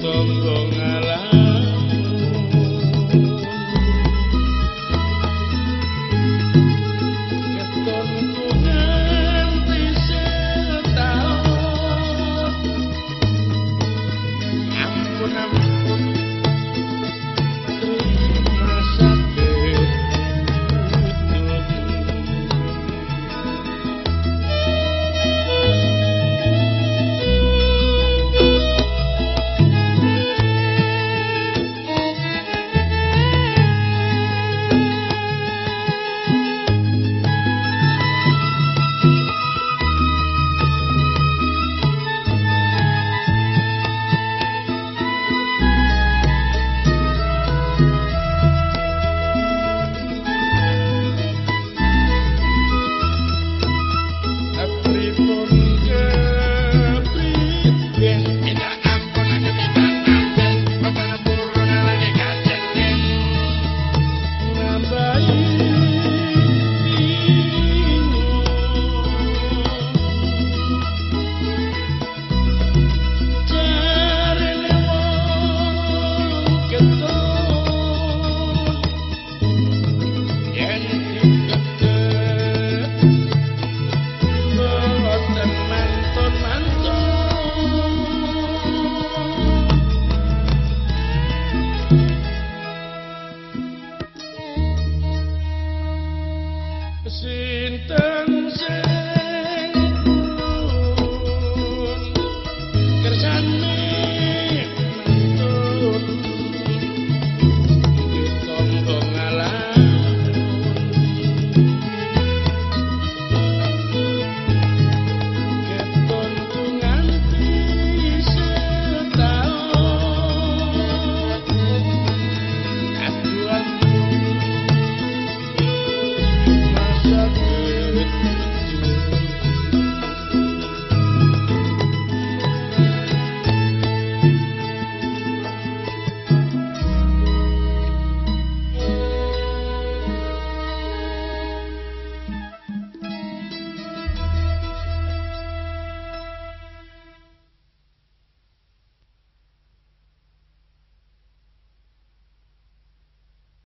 tombongan Sinten sinten